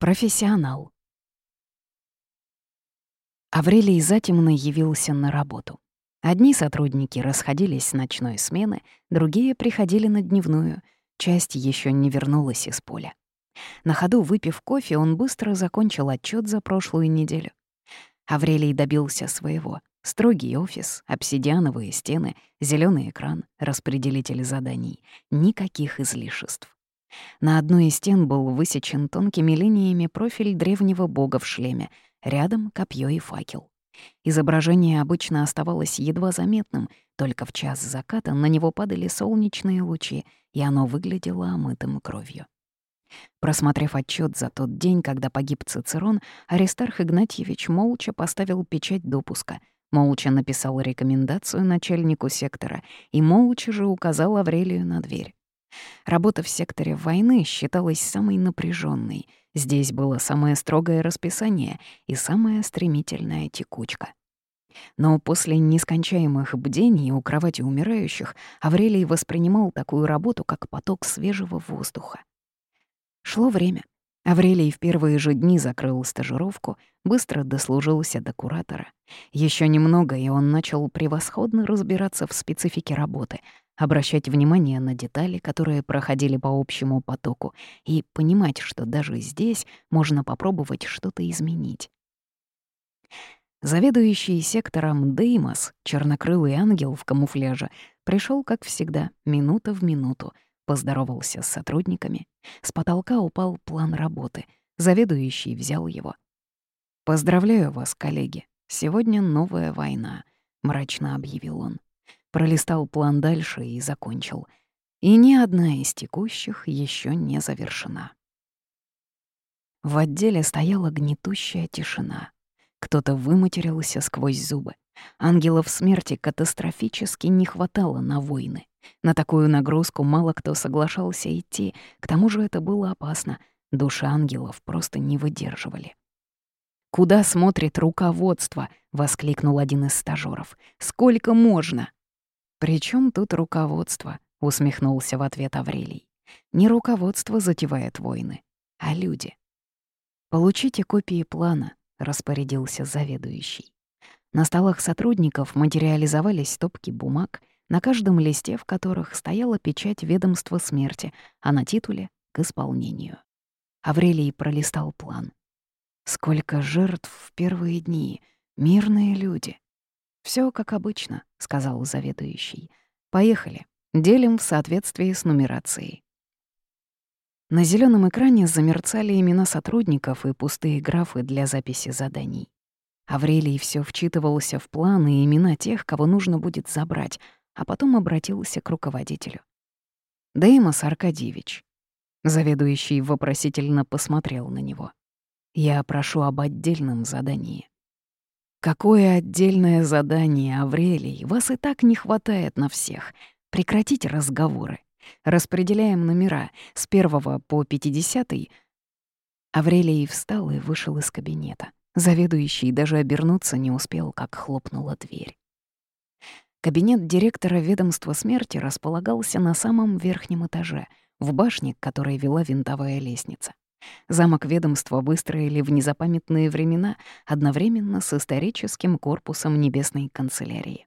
Профессионал. Аврелий затемно явился на работу. Одни сотрудники расходились с ночной смены, другие приходили на дневную, часть еще не вернулась из поля. На ходу, выпив кофе, он быстро закончил отчет за прошлую неделю. Аврелий добился своего. Строгий офис, обсидиановые стены, зеленый экран, распределитель заданий. Никаких излишеств. На одной из стен был высечен тонкими линиями профиль древнего бога в шлеме, рядом — копье и факел. Изображение обычно оставалось едва заметным, только в час заката на него падали солнечные лучи, и оно выглядело омытым кровью. Просмотрев отчет за тот день, когда погиб Цицерон, Аристарх Игнатьевич молча поставил печать допуска, молча написал рекомендацию начальнику сектора и молча же указал Аврелию на дверь. Работа в секторе войны считалась самой напряженной. Здесь было самое строгое расписание и самая стремительная текучка. Но после нескончаемых бдений у кровати умирающих Аврелий воспринимал такую работу как поток свежего воздуха. Шло время. Аврелий в первые же дни закрыл стажировку, быстро дослужился до куратора. Еще немного, и он начал превосходно разбираться в специфике работы, обращать внимание на детали, которые проходили по общему потоку, и понимать, что даже здесь можно попробовать что-то изменить. Заведующий сектором Деймос, чернокрылый ангел в камуфляже, пришел, как всегда, минута в минуту, поздоровался с сотрудниками. С потолка упал план работы. Заведующий взял его. «Поздравляю вас, коллеги. Сегодня новая война», — мрачно объявил он пролистал план дальше и закончил. И ни одна из текущих еще не завершена. В отделе стояла гнетущая тишина. Кто-то выматерился сквозь зубы. Ангелов смерти катастрофически не хватало на войны. На такую нагрузку мало кто соглашался идти, к тому же это было опасно. Души ангелов просто не выдерживали. «Куда смотрит руководство?» — воскликнул один из стажёров. «Сколько можно?» «При чем тут руководство?» — усмехнулся в ответ Аврелий. «Не руководство затевает войны, а люди». «Получите копии плана», — распорядился заведующий. На столах сотрудников материализовались стопки бумаг, на каждом листе в которых стояла печать ведомства смерти, а на титуле — к исполнению. Аврелий пролистал план. Сколько жертв в первые дни, мирные люди. Все как обычно», — сказал заведующий. «Поехали. Делим в соответствии с нумерацией». На зеленом экране замерцали имена сотрудников и пустые графы для записи заданий. Аврелий все вчитывался в планы и имена тех, кого нужно будет забрать, а потом обратился к руководителю. «Деймос Аркадьевич». Заведующий вопросительно посмотрел на него. «Я прошу об отдельном задании». Какое отдельное задание, Аврелий, вас и так не хватает на всех. Прекратите разговоры. Распределяем номера с первого по пятидесятый. Аврелий встал и вышел из кабинета. Заведующий даже обернуться не успел, как хлопнула дверь. Кабинет директора ведомства смерти располагался на самом верхнем этаже, в башне, к которой вела винтовая лестница. Замок ведомства выстроили в незапамятные времена одновременно с историческим корпусом Небесной канцелярии.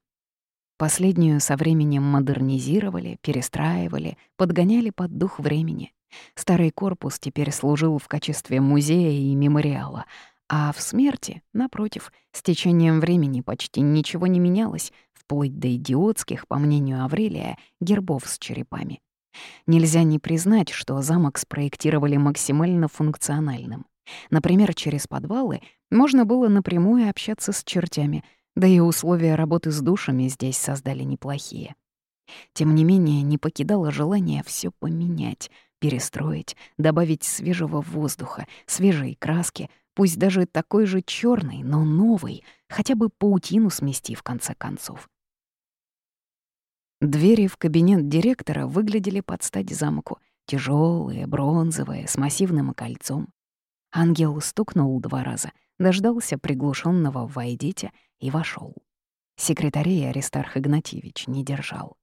Последнюю со временем модернизировали, перестраивали, подгоняли под дух времени. Старый корпус теперь служил в качестве музея и мемориала, а в смерти, напротив, с течением времени почти ничего не менялось, вплоть до идиотских, по мнению Аврелия, гербов с черепами. Нельзя не признать, что замок спроектировали максимально функциональным. Например, через подвалы можно было напрямую общаться с чертями, да и условия работы с душами здесь создали неплохие. Тем не менее, не покидало желание все поменять, перестроить, добавить свежего воздуха, свежей краски, пусть даже такой же черный, но новый, хотя бы паутину смести в конце концов. Двери в кабинет директора выглядели под стать замку, тяжелые, бронзовые, с массивным кольцом. Ангел стукнул два раза, дождался приглушенного «Войдите» и вошел. Секретарей Аристарх Игнатьевич не держал.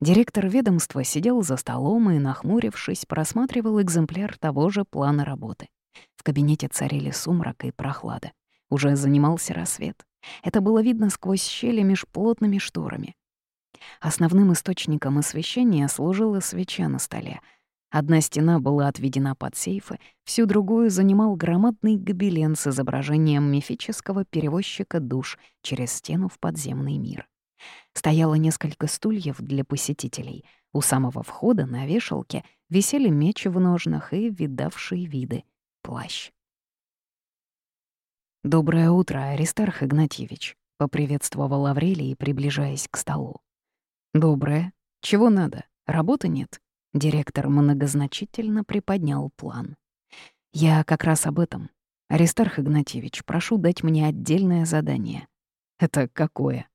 Директор ведомства сидел за столом и, нахмурившись, просматривал экземпляр того же плана работы. В кабинете царили сумрак и прохлада. Уже занимался рассвет. Это было видно сквозь щели меж плотными шторами. Основным источником освещения служила свеча на столе. Одна стена была отведена под сейфы, всю другую занимал громадный гобелен с изображением мифического перевозчика душ через стену в подземный мир. Стояло несколько стульев для посетителей. У самого входа на вешалке висели мечи в ножнах и видавшие виды — плащ. «Доброе утро, Аристарх Игнатьевич», — поприветствовал Аврелий, приближаясь к столу. «Доброе. Чего надо? Работы нет?» Директор многозначительно приподнял план. «Я как раз об этом. Аристарх Игнатьевич, прошу дать мне отдельное задание». «Это какое?»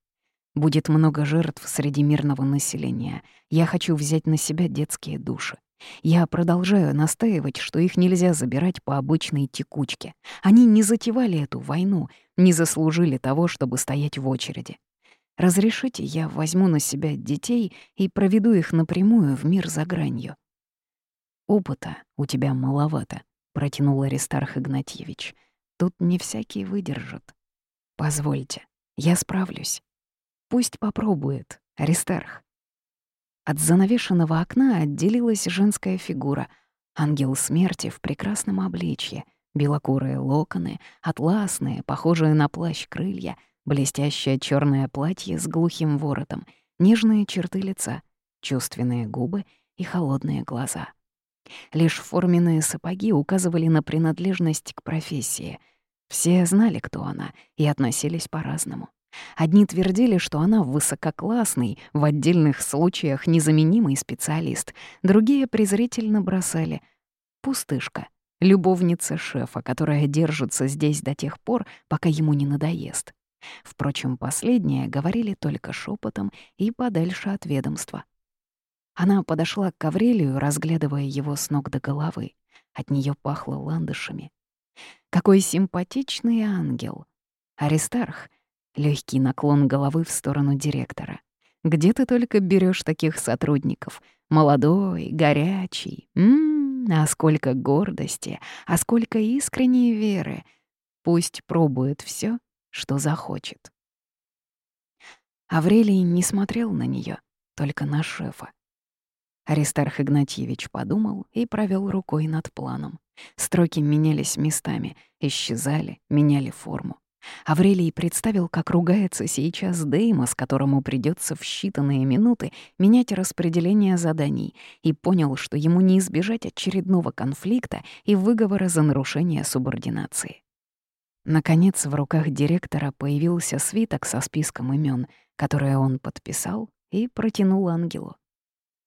«Будет много жертв среди мирного населения. Я хочу взять на себя детские души. Я продолжаю настаивать, что их нельзя забирать по обычной текучке. Они не затевали эту войну, не заслужили того, чтобы стоять в очереди. Разрешите, я возьму на себя детей и проведу их напрямую в мир за гранью. «Опыта у тебя маловато», — протянул Аристарх Игнатьевич. «Тут не всякий выдержит. Позвольте, я справлюсь. Пусть попробует, Аристарх». От занавешенного окна отделилась женская фигура. Ангел смерти в прекрасном обличье, белокурые локоны, атласные, похожие на плащ крылья, блестящее черное платье с глухим воротом, нежные черты лица, чувственные губы и холодные глаза. Лишь форменные сапоги указывали на принадлежность к профессии. Все знали, кто она, и относились по-разному. Одни твердили, что она высококлассный, в отдельных случаях незаменимый специалист, другие презрительно бросали «пустышка», любовница шефа, которая держится здесь до тех пор, пока ему не надоест. Впрочем, последние говорили только шепотом и подальше от ведомства. Она подошла к Аврелию, разглядывая его с ног до головы. От нее пахло ландышами. Какой симпатичный ангел! Аристарх — Легкий наклон головы в сторону директора. «Где ты только берешь таких сотрудников? Молодой, горячий. М -м, а сколько гордости, а сколько искренней веры. Пусть пробует все, что захочет». Аврелий не смотрел на нее, только на шефа. Аристарх Игнатьевич подумал и провел рукой над планом. Строки менялись местами, исчезали, меняли форму. Аврелий представил, как ругается сейчас Деймос, которому придется в считанные минуты менять распределение заданий, и понял, что ему не избежать очередного конфликта и выговора за нарушение субординации. Наконец, в руках директора появился свиток со списком имен, которые он подписал и протянул ангелу.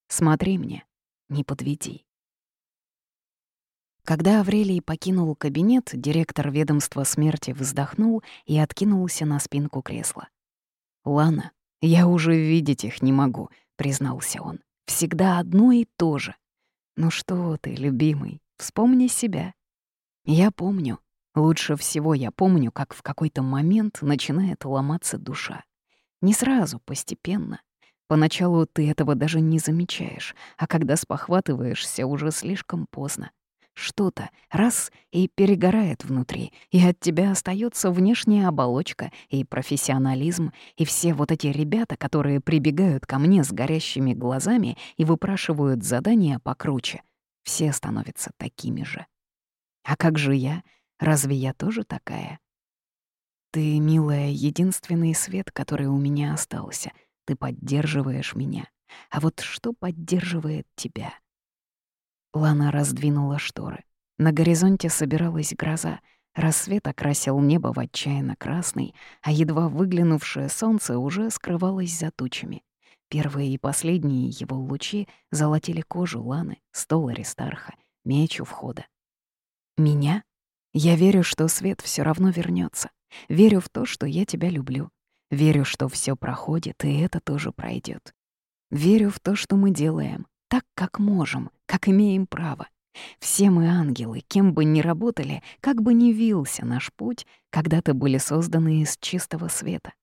«Смотри мне, не подведи». Когда Аврелий покинул кабинет, директор ведомства смерти вздохнул и откинулся на спинку кресла. «Лана, я уже видеть их не могу», — признался он. «Всегда одно и то же. Ну что ты, любимый, вспомни себя». «Я помню. Лучше всего я помню, как в какой-то момент начинает ломаться душа. Не сразу, постепенно. Поначалу ты этого даже не замечаешь, а когда спохватываешься, уже слишком поздно. Что-то раз и перегорает внутри, и от тебя остается внешняя оболочка и профессионализм, и все вот эти ребята, которые прибегают ко мне с горящими глазами и выпрашивают задания покруче, все становятся такими же. А как же я? Разве я тоже такая? Ты, милая, единственный свет, который у меня остался. Ты поддерживаешь меня. А вот что поддерживает тебя — Лана раздвинула шторы. На горизонте собиралась гроза. Рассвет окрасил небо в отчаянно красный, а едва выглянувшее солнце уже скрывалось за тучами. Первые и последние его лучи золотили кожу Ланы, стол Аристарха, меч у входа. «Меня? Я верю, что свет все равно вернется. Верю в то, что я тебя люблю. Верю, что все проходит, и это тоже пройдет. Верю в то, что мы делаем, так, как можем, как имеем право. Все мы ангелы, кем бы ни работали, как бы ни вился наш путь, когда-то были созданы из чистого света.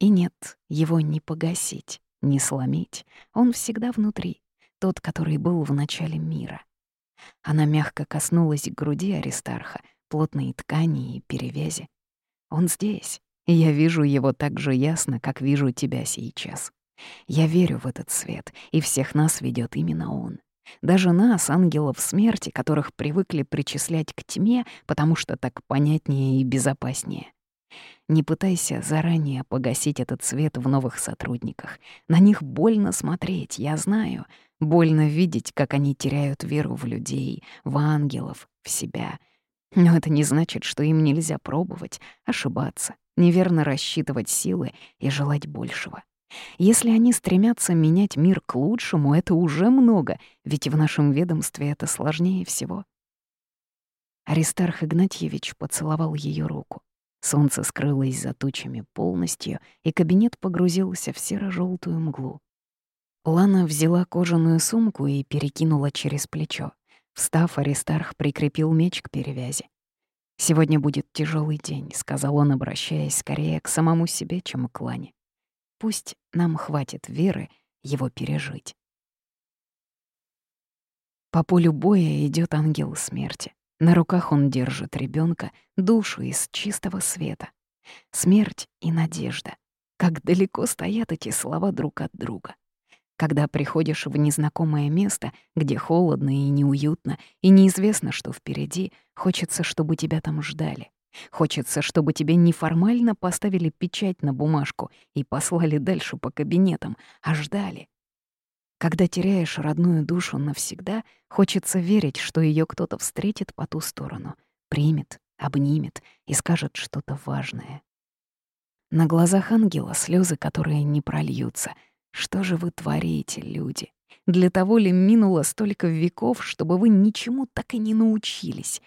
И нет, его не погасить, не сломить, он всегда внутри, тот, который был в начале мира. Она мягко коснулась груди Аристарха, плотной ткани и перевязи. Он здесь, и я вижу его так же ясно, как вижу тебя сейчас. Я верю в этот свет, и всех нас ведет именно он. Даже нас, ангелов смерти, которых привыкли причислять к тьме, потому что так понятнее и безопаснее. Не пытайся заранее погасить этот свет в новых сотрудниках. На них больно смотреть, я знаю. Больно видеть, как они теряют веру в людей, в ангелов, в себя. Но это не значит, что им нельзя пробовать, ошибаться, неверно рассчитывать силы и желать большего. Если они стремятся менять мир к лучшему, это уже много, ведь в нашем ведомстве это сложнее всего. Аристарх Игнатьевич поцеловал ее руку. Солнце скрылось за тучами полностью, и кабинет погрузился в серо желтую мглу. Лана взяла кожаную сумку и перекинула через плечо. Встав, Аристарх прикрепил меч к перевязи. «Сегодня будет тяжелый день», — сказал он, обращаясь скорее к самому себе, чем к Лане. «Пусть нам хватит веры его пережить». По полю боя идет ангел смерти. На руках он держит ребенка, душу из чистого света. Смерть и надежда. Как далеко стоят эти слова друг от друга. Когда приходишь в незнакомое место, где холодно и неуютно, и неизвестно, что впереди, хочется, чтобы тебя там ждали. Хочется, чтобы тебе неформально поставили печать на бумажку и послали дальше по кабинетам, а ждали, когда теряешь родную душу навсегда, хочется верить, что ее кто-то встретит по ту сторону, примет, обнимет и скажет что-то важное. На глазах ангела слезы, которые не прольются. Что же вы творите, люди? Для того ли минуло столько веков, чтобы вы ничему так и не научились?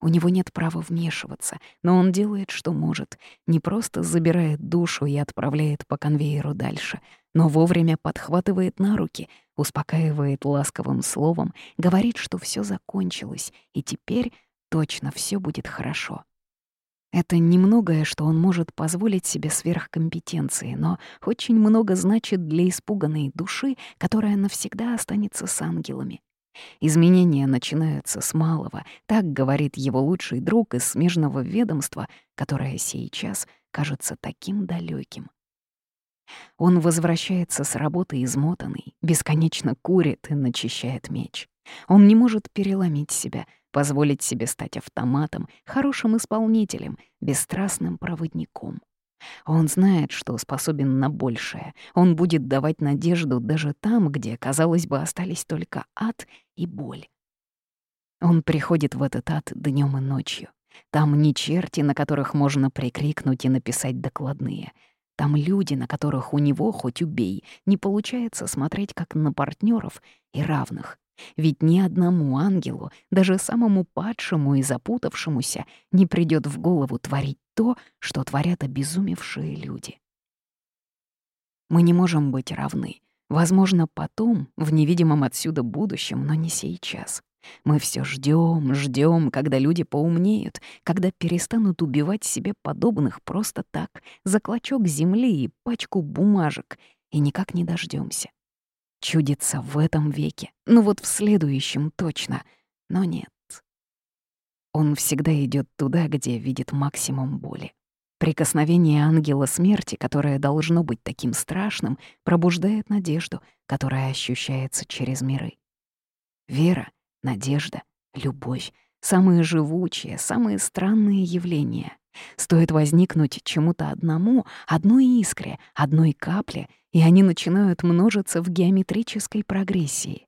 У него нет права вмешиваться, но он делает, что может. Не просто забирает душу и отправляет по конвейеру дальше — но вовремя подхватывает на руки, успокаивает ласковым словом, говорит, что все закончилось, и теперь точно все будет хорошо. Это немногое, что он может позволить себе сверхкомпетенции, но очень много значит для испуганной души, которая навсегда останется с ангелами. Изменения начинаются с малого, так говорит его лучший друг из смежного ведомства, которое сейчас кажется таким далеким. Он возвращается с работы измотанный, бесконечно курит и начищает меч. Он не может переломить себя, позволить себе стать автоматом, хорошим исполнителем, бесстрастным проводником. Он знает, что способен на большее. Он будет давать надежду даже там, где, казалось бы, остались только ад и боль. Он приходит в этот ад днем и ночью. Там не черти, на которых можно прикрикнуть и написать докладные — там люди, на которых у него, хоть убей, не получается смотреть как на партнеров и равных. Ведь ни одному ангелу, даже самому падшему и запутавшемуся, не придет в голову творить то, что творят обезумевшие люди. Мы не можем быть равны. Возможно, потом, в невидимом отсюда будущем, но не сейчас. Мы все ждем, ждем, когда люди поумнеют, когда перестанут убивать себе подобных просто так, за клочок земли и пачку бумажек, и никак не дождемся. Чудится в этом веке, ну вот в следующем точно, но нет. Он всегда идет туда, где видит максимум боли. Прикосновение ангела смерти, которое должно быть таким страшным, пробуждает надежду, которая ощущается через миры. Вера — надежда, любовь — самые живучие, самые странные явления. Стоит возникнуть чему-то одному, одной искре, одной капле, и они начинают множиться в геометрической прогрессии.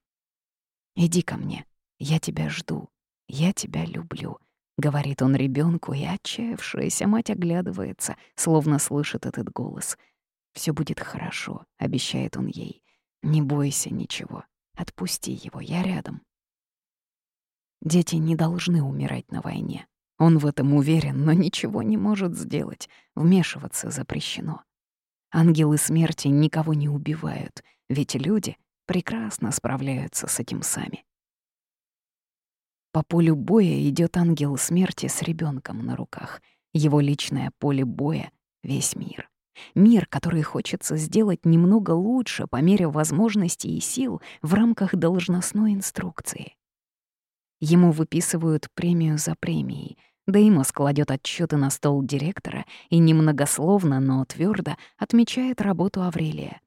«Иди ко мне, я тебя жду, я тебя люблю», — говорит он ребенку, и отчаявшаяся мать оглядывается, словно слышит этот голос. Все будет хорошо», — обещает он ей. «Не бойся ничего, отпусти его, я рядом». Дети не должны умирать на войне. Он в этом уверен, но ничего не может сделать. Вмешиваться запрещено. Ангелы смерти никого не убивают, ведь люди прекрасно справляются с этим сами. По полю боя идет ангел смерти с ребенком на руках. Его личное поле боя — весь мир. Мир, который хочется сделать немного лучше по мере возможностей и сил в рамках должностной инструкции. Ему выписывают премию за премией. Деймос кладет отчеты на стол директора и немногословно, но твердо отмечает работу Аврелия.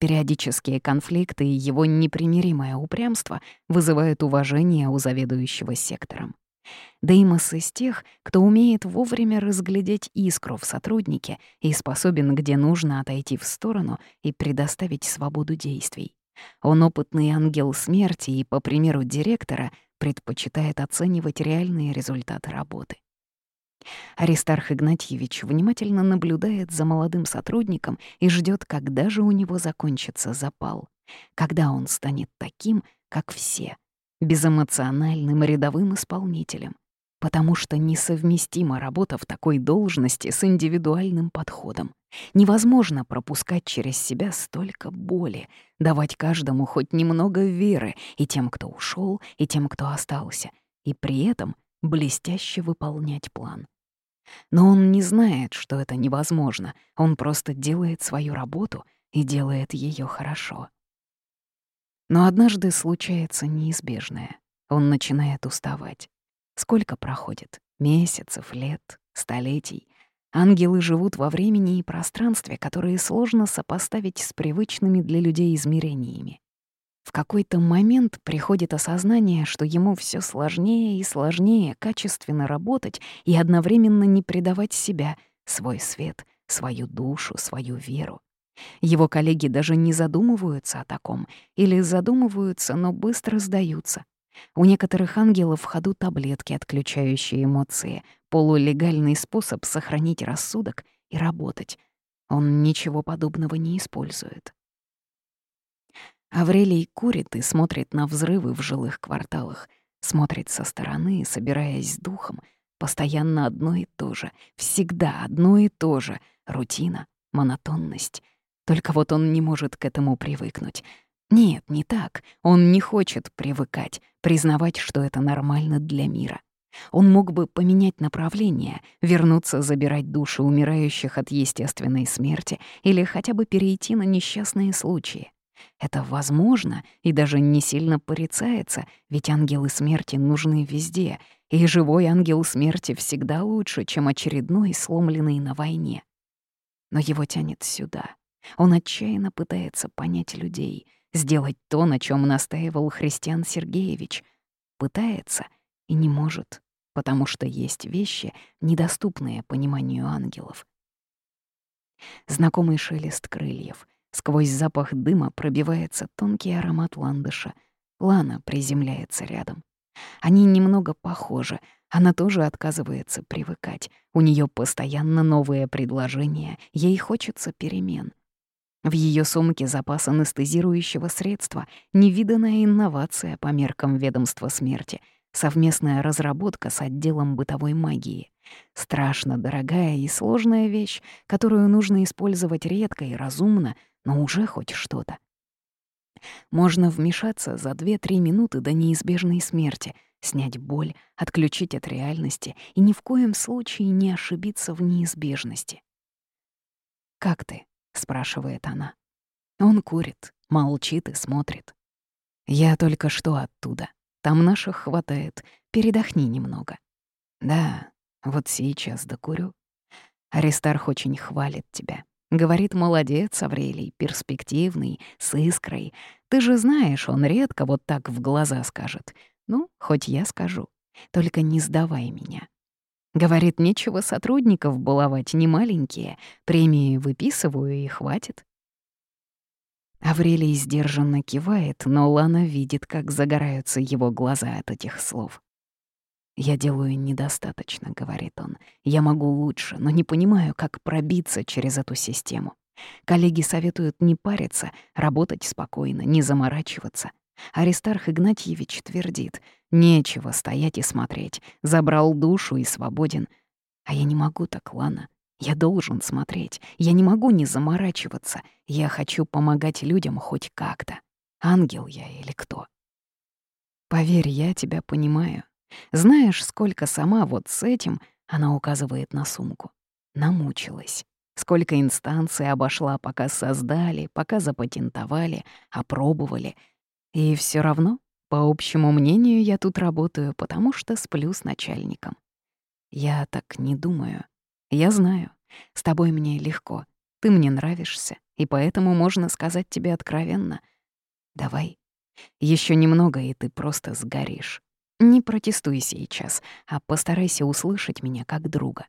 Периодические конфликты и его непримиримое упрямство вызывают уважение у заведующего сектором. Деймос из тех, кто умеет вовремя разглядеть искру в сотруднике и способен, где нужно, отойти в сторону и предоставить свободу действий. Он опытный ангел смерти и, по примеру директора, предпочитает оценивать реальные результаты работы. Аристарх Игнатьевич внимательно наблюдает за молодым сотрудником и ждет, когда же у него закончится запал, когда он станет таким, как все, безэмоциональным рядовым исполнителем, потому что несовместима работа в такой должности с индивидуальным подходом. Невозможно пропускать через себя столько боли, давать каждому хоть немного веры и тем, кто ушел, и тем, кто остался, и при этом блестяще выполнять план. Но он не знает, что это невозможно, он просто делает свою работу и делает ее хорошо. Но однажды случается неизбежное. Он начинает уставать. Сколько проходит? Месяцев, лет, столетий. Ангелы живут во времени и пространстве, которые сложно сопоставить с привычными для людей измерениями. В какой-то момент приходит осознание, что ему все сложнее и сложнее качественно работать и одновременно не предавать себя, свой свет, свою душу, свою веру. Его коллеги даже не задумываются о таком, или задумываются, но быстро сдаются. У некоторых ангелов в ходу таблетки, отключающие эмоции, полулегальный способ сохранить рассудок и работать. Он ничего подобного не использует. Аврелий курит и смотрит на взрывы в жилых кварталах, смотрит со стороны, собираясь с духом. Постоянно одно и то же, всегда одно и то же, рутина, монотонность. Только вот он не может к этому привыкнуть. Нет, не так. Он не хочет привыкать, признавать, что это нормально для мира. Он мог бы поменять направление, вернуться забирать души умирающих от естественной смерти или хотя бы перейти на несчастные случаи. Это возможно и даже не сильно порицается, ведь ангелы смерти нужны везде, и живой ангел смерти всегда лучше, чем очередной, сломленный на войне. Но его тянет сюда. Он отчаянно пытается понять людей, сделать то, на чем настаивал Христиан Сергеевич. Пытается и не может, потому что есть вещи, недоступные пониманию ангелов. Знакомый шелест крыльев — Сквозь запах дыма пробивается тонкий аромат ландыша. Лана приземляется рядом. Они немного похожи. Она тоже отказывается привыкать. У нее постоянно новые предложения. Ей хочется перемен. В ее сумке запас анестезирующего средства, невиданная инновация по меркам ведомства смерти, совместная разработка с отделом бытовой магии. Страшно дорогая и сложная вещь, которую нужно использовать редко и разумно, но уже хоть что-то. Можно вмешаться за 2-3 минуты до неизбежной смерти, снять боль, отключить от реальности и ни в коем случае не ошибиться в неизбежности. «Как ты?» — спрашивает она. Он курит, молчит и смотрит. «Я только что оттуда. Там наших хватает. Передохни немного». «Да, вот сейчас докурю». Аристарх очень хвалит тебя. Говорит, молодец, Аврелий, перспективный, с искрой. Ты же знаешь, он редко вот так в глаза скажет. Ну, хоть я скажу. Только не сдавай меня. Говорит, нечего сотрудников баловать, не маленькие. Премии выписываю и хватит. Аврелий сдержанно кивает, но Лана видит, как загораются его глаза от этих слов. «Я делаю недостаточно», — говорит он. «Я могу лучше, но не понимаю, как пробиться через эту систему. Коллеги советуют не париться, работать спокойно, не заморачиваться. Аристарх Игнатьевич твердит, нечего стоять и смотреть, забрал душу и свободен. А я не могу так, Лана. Я должен смотреть, я не могу не заморачиваться. Я хочу помогать людям хоть как-то. Ангел я или кто? Поверь, я тебя понимаю. Знаешь, сколько сама вот с этим, она указывает на сумку, намучилась. Сколько инстанций обошла, пока создали, пока запатентовали, опробовали. И все равно По общему мнению, я тут работаю, потому что сплю с начальником. Я так не думаю. Я знаю, с тобой мне легко. Ты мне нравишься, и поэтому можно сказать тебе откровенно. Давай. Еще немного, и ты просто сгоришь. Не протестуй сейчас, а постарайся услышать меня как друга.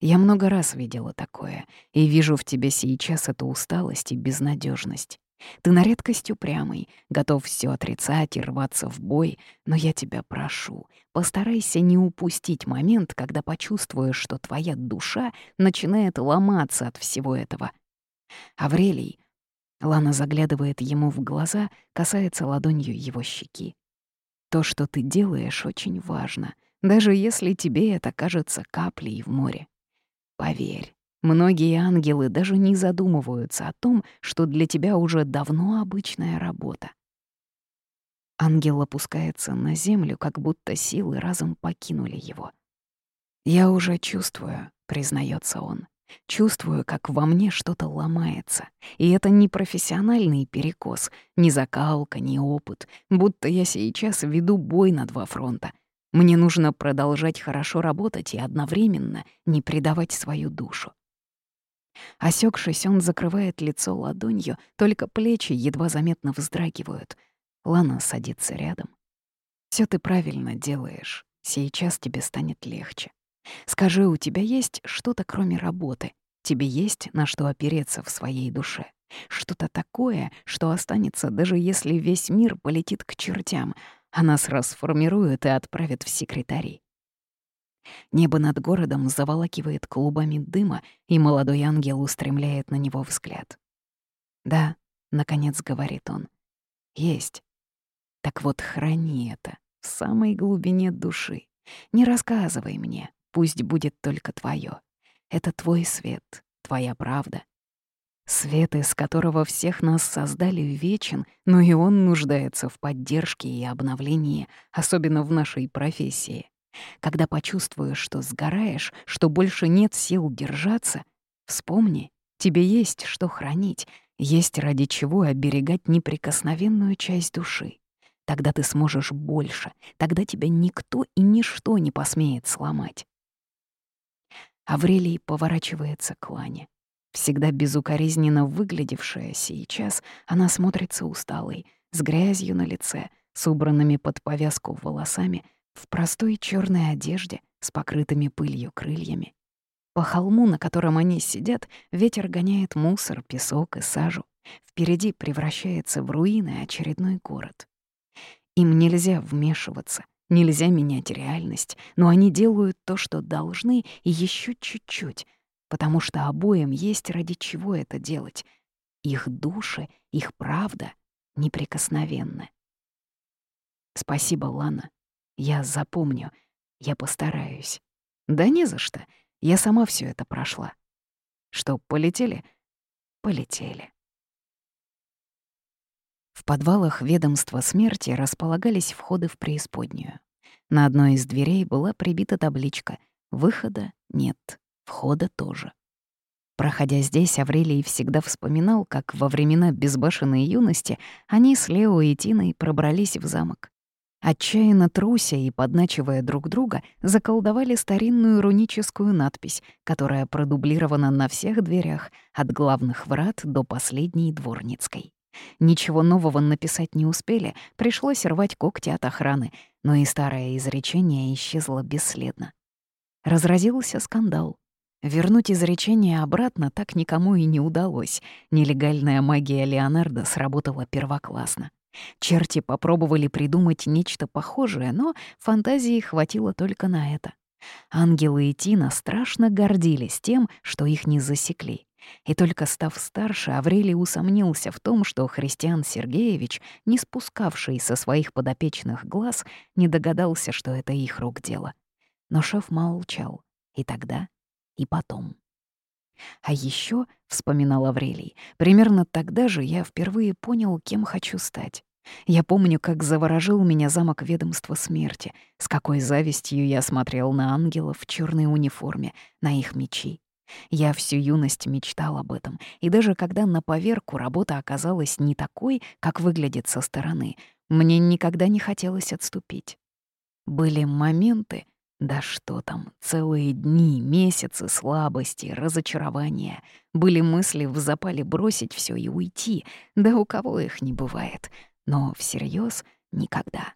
Я много раз видела такое, и вижу в тебе сейчас эту усталость и безнадежность. Ты на редкость упрямый, готов все отрицать и рваться в бой, но я тебя прошу, постарайся не упустить момент, когда почувствуешь, что твоя душа начинает ломаться от всего этого. Аврелий, Лана заглядывает ему в глаза, касается ладонью его щеки. То, что ты делаешь, очень важно, даже если тебе это кажется каплей в море. Поверь, многие ангелы даже не задумываются о том, что для тебя уже давно обычная работа. Ангел опускается на землю, как будто силы разом покинули его. «Я уже чувствую», — признается он. Чувствую, как во мне что-то ломается. И это не профессиональный перекос, ни закалка, ни опыт. Будто я сейчас веду бой на два фронта — мне нужно продолжать хорошо работать и одновременно не предавать свою душу. Осекшись, он закрывает лицо ладонью, только плечи едва заметно вздрагивают. Лана садится рядом. Все ты правильно делаешь. Сейчас тебе станет легче. Скажи, у тебя есть что-то кроме работы? Тебе есть на что опереться в своей душе? Что-то такое, что останется, даже если весь мир полетит к чертям, а нас расформируют и отправят в секретари. Небо над городом заволакивает клубами дыма, и молодой ангел устремляет на него взгляд. «Да», — наконец говорит он, — «есть. Так вот, храни это в самой глубине души. Не рассказывай мне, пусть будет только твое. Это твой свет, твоя правда, Свет, из которого всех нас создали, вечен, но и он нуждается в поддержке и обновлении, особенно в нашей профессии. Когда почувствуешь, что сгораешь, что больше нет сил держаться, вспомни, тебе есть что хранить, есть ради чего оберегать неприкосновенную часть души. Тогда ты сможешь больше, тогда тебя никто и ничто не посмеет сломать. Аврелий поворачивается к Лане. Всегда безукоризненно выглядевшая сейчас, она смотрится усталой, с грязью на лице, с убранными под повязку волосами, в простой черной одежде, с покрытыми пылью крыльями. По холму, на котором они сидят, ветер гоняет мусор, песок и сажу. Впереди превращается в руины очередной город. Им нельзя вмешиваться, нельзя менять реальность, но они делают то, что должны, и еще чуть-чуть, потому что обоим есть ради чего это делать. Их души, их правда неприкосновенны. Спасибо, Лана. Я запомню. Я постараюсь. Да не за что. Я сама все это прошла. Что, полетели? Полетели. В подвалах ведомства смерти располагались входы в преисподнюю. На одной из дверей была прибита табличка «Выхода нет». Входа тоже. Проходя здесь, Аврелий всегда вспоминал, как во времена безбашенной юности они с Лео и Тиной пробрались в замок. Отчаянно труся и подначивая друг друга, заколдовали старинную руническую надпись, которая продублирована на всех дверях, от главных врат до последней дворницкой. Ничего нового написать не успели, пришлось рвать когти от охраны, но и старое изречение исчезло бесследно. Разразился скандал. Вернуть изречение обратно так никому и не удалось. Нелегальная магия Леонардо сработала первоклассно. Черти попробовали придумать нечто похожее, но фантазии хватило только на это. Ангелы и Тина страшно гордились тем, что их не засекли. И только став старше, Аврелий усомнился в том, что Христиан Сергеевич, не спускавший со своих подопечных глаз, не догадался, что это их рук дело. Но шеф молчал. И тогда и потом. А еще, вспоминал Аврелий, примерно тогда же я впервые понял, кем хочу стать. Я помню, как заворожил меня замок ведомства смерти, с какой завистью я смотрел на ангелов в черной униформе, на их мечи. Я всю юность мечтал об этом, и даже когда на поверку работа оказалась не такой, как выглядит со стороны, мне никогда не хотелось отступить. Были моменты, да что там, целые дни, месяцы слабости, разочарования. Были мысли в запале бросить все и уйти, да у кого их не бывает. Но всерьез никогда.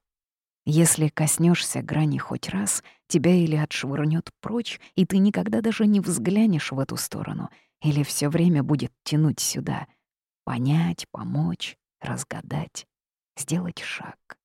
Если коснешься грани хоть раз, тебя или отшвырнет прочь, и ты никогда даже не взглянешь в эту сторону, или все время будет тянуть сюда. Понять, помочь, разгадать, сделать шаг.